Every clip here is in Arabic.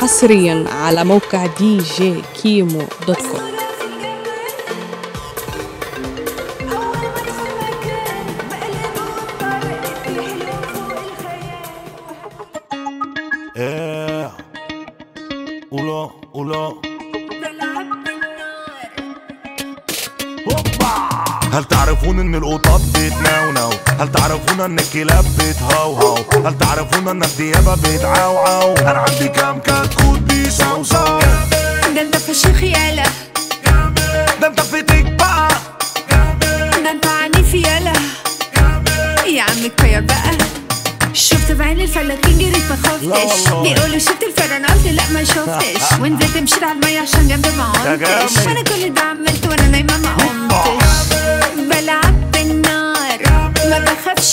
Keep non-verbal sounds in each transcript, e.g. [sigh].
حصريا على موقع دي جي كيمو dot com. قولوا قولوا هل تعرفون إن القطط بتنونو هل تعرفون إن الكلاب بتهوهو هل تعرفون إن الديابة بتعوعو أنا عندي كام كتكوت بيصوصو ده انت فشيخ يالا. ده انت فتك بقى. ده انت عنيف يالا. يا عم كفايه بقى. شفت بعين الفلاكين جريت ما خفتش. بيقولوا شفت الفرن قلت لا ما شفتش. [laughs] ونزلت مشيت على المية عشان جنب ما جامد. أنا كل ده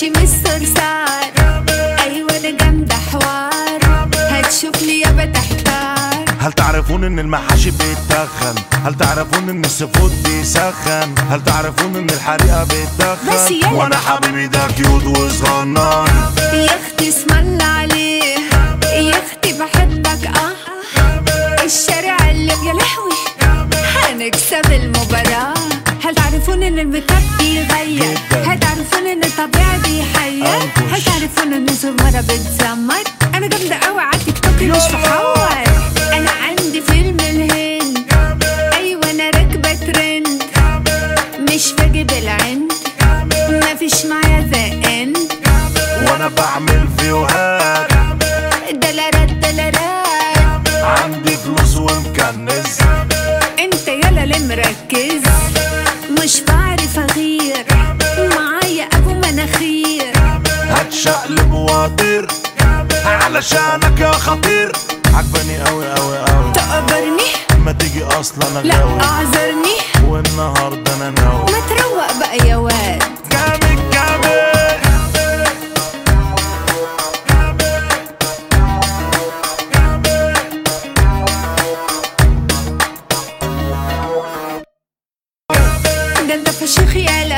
من الصرصار أيوه أنا جامده حوار. هتشوفني يا بتحتار هل تعرفون إن المحاشي بتدخن؟ هل تعرفون إن السفود بيسخن؟ هل تعرفون إن الحريقة بس بتدخن وأنا. حبيبي ده كيوت وصغنن. يا أختي اسم الله عليه. يا أختي بحبك آه. الشارع اللي يا لهوي هنكسب المباراة. هل تعرفون إن الميكاب بيغير؟ جداً. هل تعرفون إن الطبيعة أنكش. هل تعرفون أن الزمرة بتزمر أنا جامدة قوي على التيك توك مش بحور أنا عندي فيلم الهند. أيوه أنا راكبة ترند. مش بجيب العند. مفيش معايا the end. وأنا بعمل view هات. دولارات دولارات عندي فلوس ومكنز. أنت يلا اللي مركز هتشقلب واطير علشانك يا خطير. عجباني قوي قوي قوي تقبرني ما تيجي أصلا لا اغاوي أعذرني. والنهاردة أنا ناوي. ما تروق بقى يا واد. جامد جامد ده أنت فشيخ يالا.